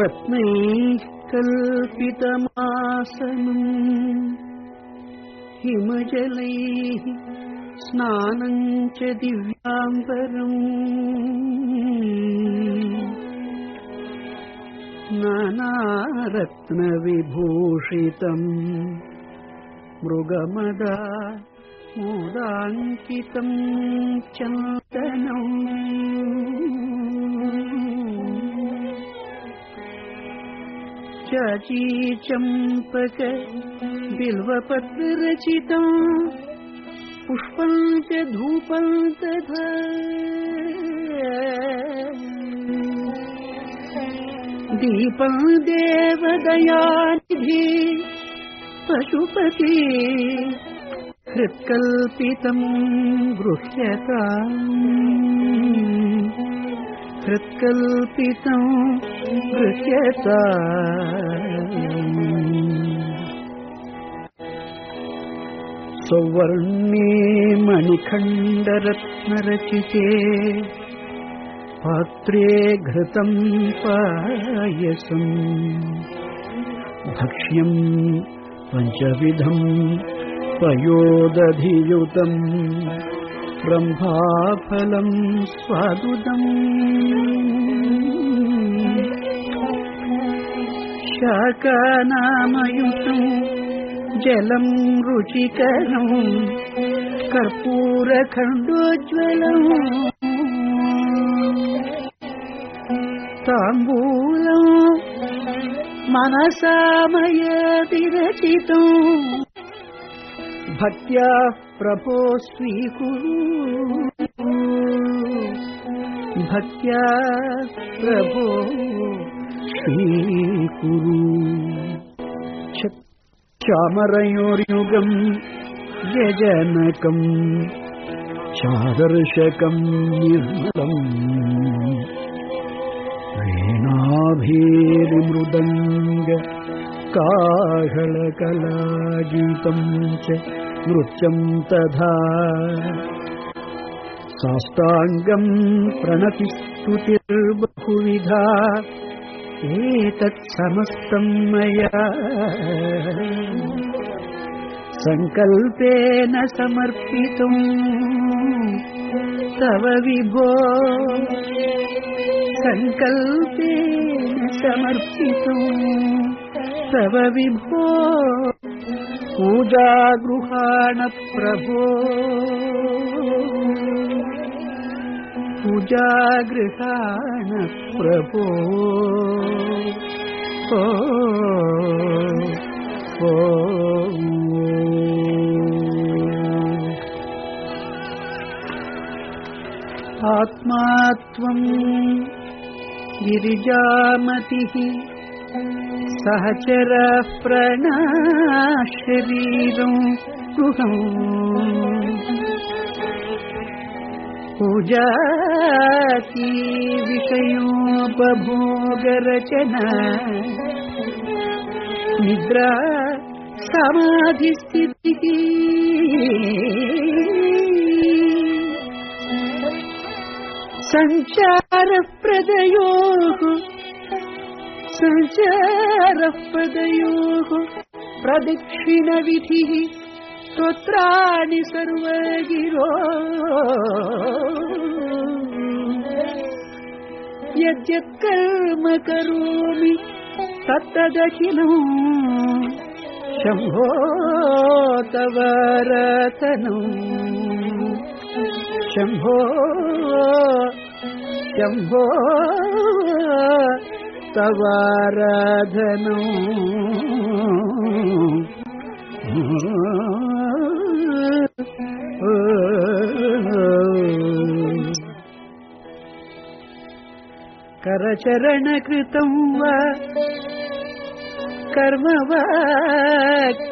रत्नैः कल्पितमासनम् हिमजलैः स्नानम् च दिव्याम्बरम् नानारत्नविभूषितम्। मृगमदा मोदाङ्कितम् चन्दनम्। चाची चम्पक बिल्वपत्ररचितम् पुष्पम् च धूपम् तथा दीपम् देवदयानिधि पशुपति हृत्कल्पितम् गृह्यता हृत्कल्पितम् गृह्यता सौवर्णे मणिखण्डरत्नरचिते पात्रे घृतम् पायसम् भक्ष्यम् पञ्चविधम् पयोदधियुतम् ब्रह्माफलम् स्वादुदम् शाकानामयुतम् जलम् रुचिकरम् कर्पूरखण्डोज्ज्वलम् ताम्बूलम् मनसामयतिरचितम् भक्त्या प्रभो स्वीकुरु भक्त्या प्रभो स्वीकुरु चामरयोर्युगम् काहळकलागीतम् च नृत्यम् तथा साष्टाङ्गम् प्रणतिस्तुतिर्बहुविधा एतत्समस्तम् मया सङ्कल्पेन समर्पितुम् तव विभो सङ्कल्पेन समर्पितुम् तव विभो पूजागृहाण प्रभो पूजागृहाण प्रभो ओ ओ आत्मा त्वम् गिरिजामतिः सहचरः प्रणाशरीरम् गृहम् पूजाती विषयोपभोगरचना निद्रा समाधिस्थितिः। सञ्चारप्रदयोः सञ्चारप्रदयोः प्रदक्षिणविधिः स्तोत्राणि सर्वगिरो। यद्यत्कर्म करोमि तत्तदखिलम् शम्भो तव रतनम् शम्भो शम्भो తవారాధను కరచరణకృతం వా కర్మ వా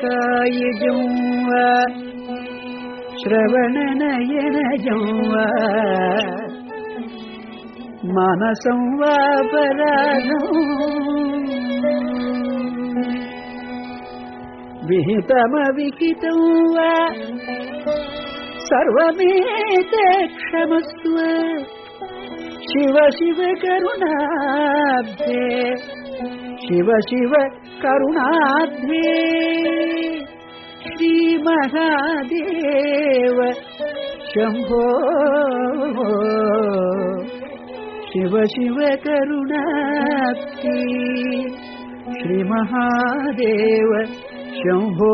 కాయజం వా శ్రవణనయనజం వా. మనసం వాపరాధం విహితమవిహితం వా సర్వమేతే క్షమస్వ శివ శివ కరుణాబ్ధే శివ శివ కరుణాబ్ధే శ్రీ శంభో ಶಿವ ಶಿವ ಕರುಣಾಪ್ತಿ ಶ್ರೀ ಮಹಾದೇವ ಶಂಭೋ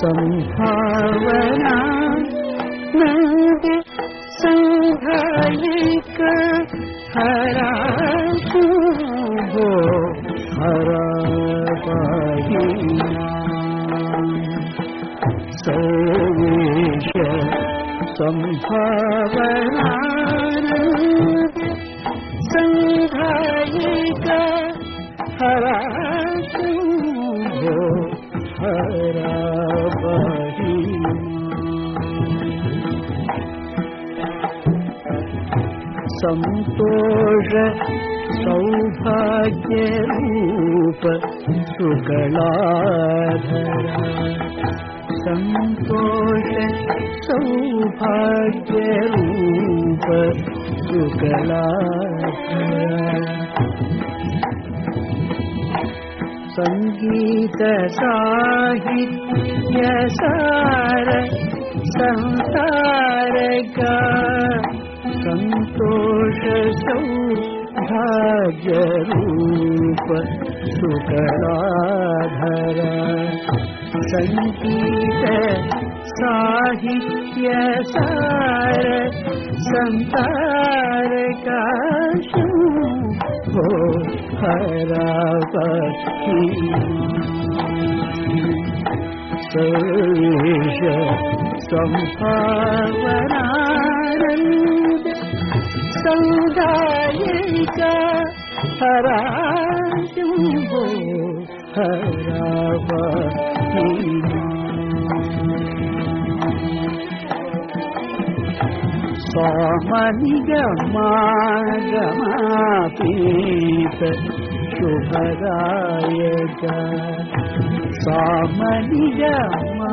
സംഭാവന നൽകി സംഘയിക്ക ഹരാകുബോ ഹരാപഹിന സർവേഷ സംഭാവന सन्तोष सौभाग्यरूप शुकलाधरा सन्तोष सौभाग्यरूप साहित्य सार संसारका सन्तोष सौभाग्यरूप सुकराधर सङ्गीत साहित्य सार हरापति सर्वेश सम्भावनानन्द సౌదాయిక హరాజంబో హరావా సోమనిగమాగమాపీత శుభదాయక సోమనిగమా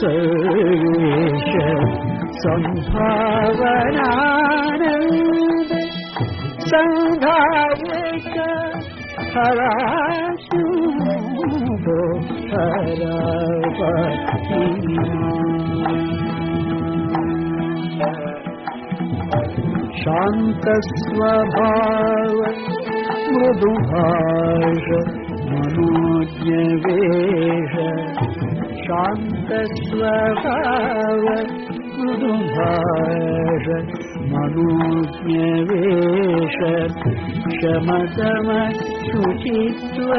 സർവേശ സംഭാവനാനന്ദ സംഭാവക ഹരാശുഭോ ശാന്തസ്വഭാവ മൃദുഭാഷ മനോജ്ഞവേഷ ശാന്ത शान्तस्वभाव मृदुभाष मनुज्ञवेश शमदम शुचित्व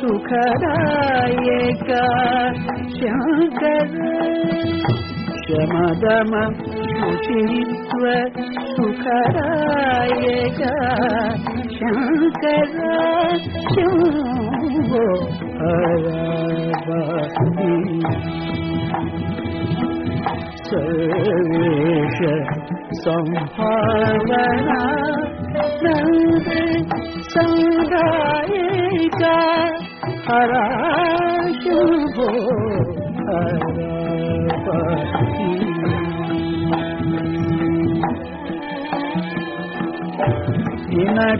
सुखदायका शङ्कर शमदम शुचित्व सुखदायका शङ्कर शम्भो हरभक्ति सर्वेश संभावना नंद समुदाय का हरा शुभो हरा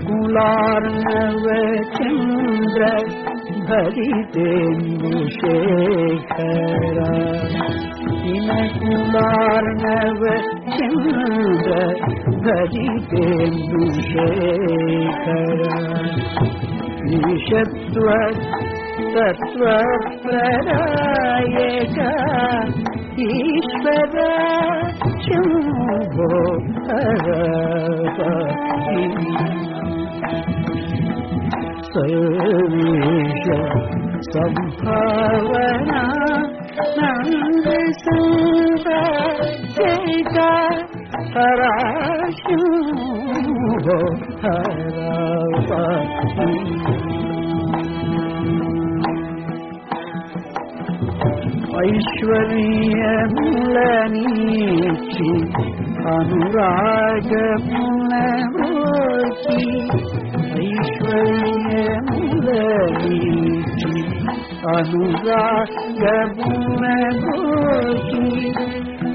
குலார்ணவ சந்திர ಭರಿತೆಂದು ಶೇಖರ ಇನಕುಲಾರ್ಣವ ಚಂದ್ರ ಭರಿತೆಂದು ಶೇಖರ ಈಶತ್ವ ತತ್ವ ಪ್ರದಾಯಕ ಈಶ್ವರ ಶಂಭೋ ಹರ सब अनुरागमुलमोचि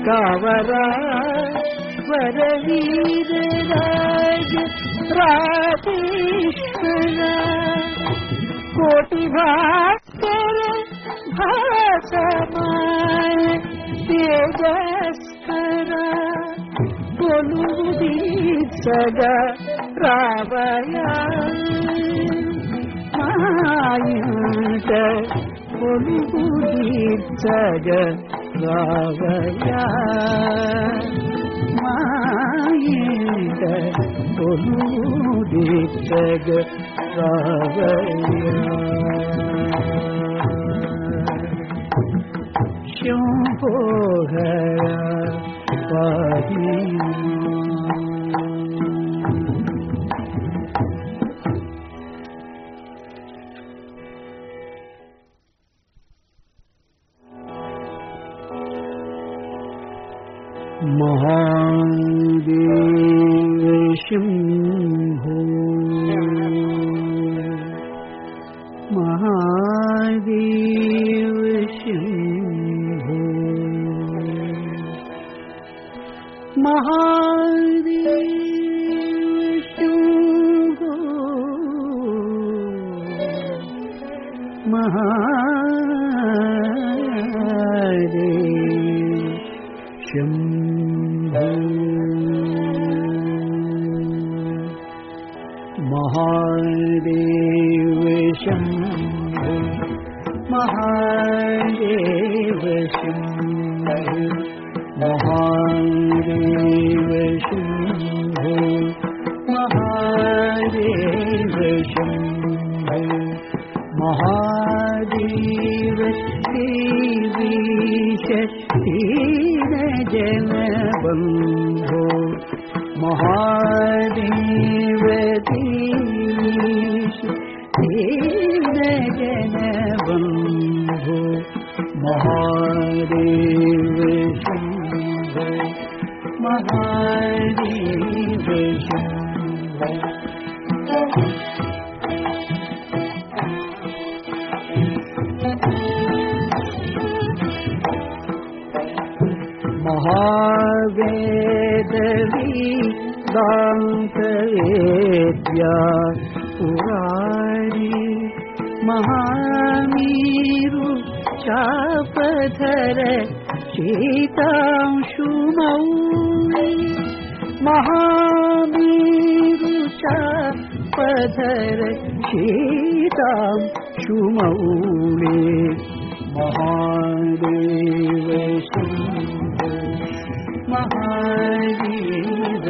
कावरा वरवीरराज राजेश्वरा। कोटिभास्कर भासमान तेजस्कर। बोलुदीत सदा रावया ಮಾಯಿಂದ ಕೊಡುಗುದೀರ್ಚಗ ರಾವಯ ಮಾಯಿಂದ ಕೊಡುದೀರ್ಚಗ ರಾವಯ ಶಂಭೋಗಯ ಪಾಹಿ शक्ति न जन बन्धो महादे महावे दंशवेद्या महामीरु चापधर सुनौ महा ధర సీతాం సుమౌళే మహాదేవ మహాదేవ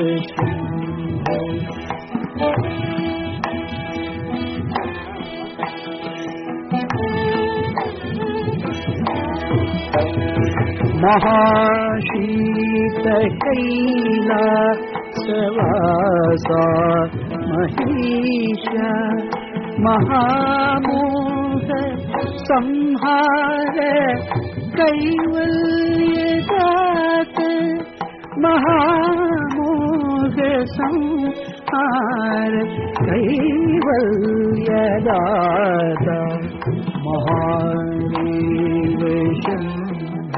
మహాశీతశైలా సవాసా ಮಹೇಶ ಮಹಾಮೋಹ ಸಂಹಾರ ಕೈವಲ್ಯದಾತ ಮಹಾಮೋಹ ಸಂಹಾರ ಕೈವಲ್ಯದಾತ ಮಹಾದೇವ ಶಂಭ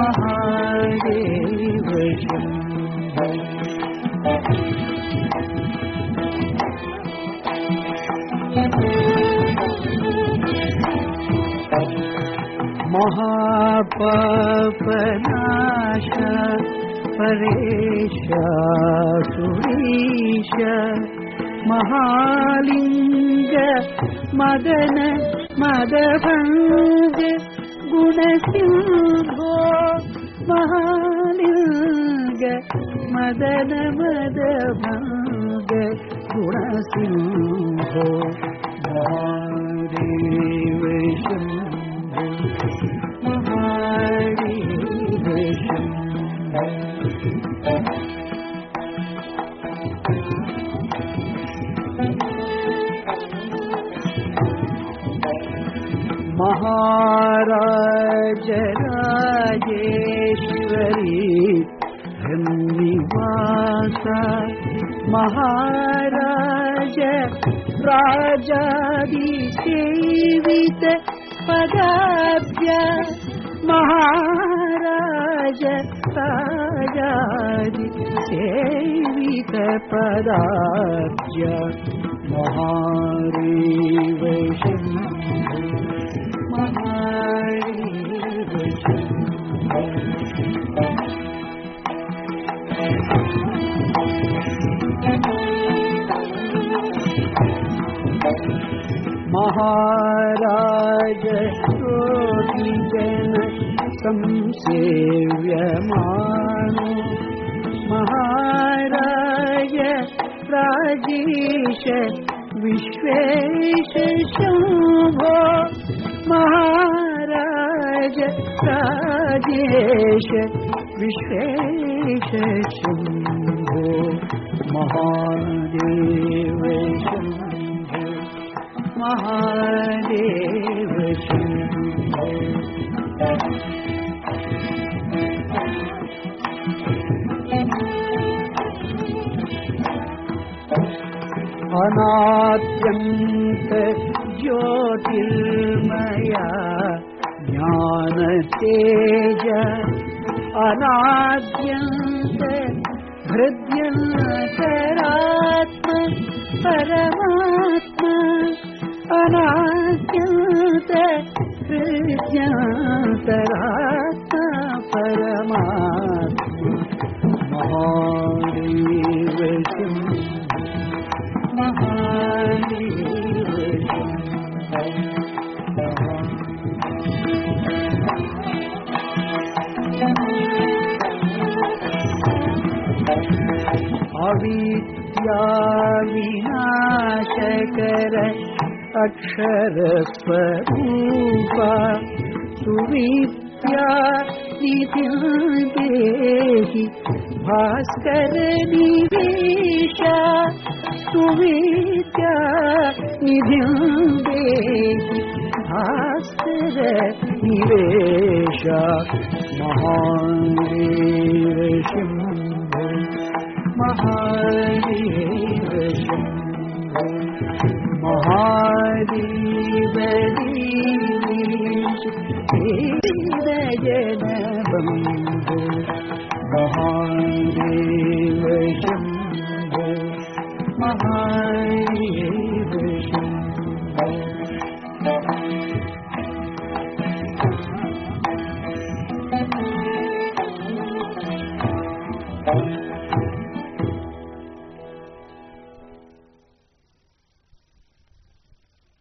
ಮಹಾದೇವ ಶಂಭ महापपनाश परेश सुरीश महालिङ्ग मदन मदभङ्ग गुणसिंहो महालिङ्ग मदन मदभङ्ग गुणसिंहो महादेव महाराज राजेश्वरी धन्निवास महाराज राजादिसेवित पदाभ्य। महाराज राजादि सेवित पदाभ्य। महादेव शम्भो महादेव शम्भो महाराज कोटिजन संसेव्यमानो महाराज राजेश विश्वेश शम्भो महाराज राजेश विश्वेश शम्भो महादेव शम्भो महादेव शम्भो अनाद्यन्त ज्योतिर्मया ज्ञान तेज अनाद्यन्त हृद्यन्तरात्म परमात्मा अनाद्य हृदय हृद्यन्तरा अविद्या विनाशकर अक्षरस्वरूपा सुविद्या निधिं देहि भास्कर निवेशा सुविद्या निधिं देहि भास्कर निवेशा शम्भो महादेव शम्भो महादेव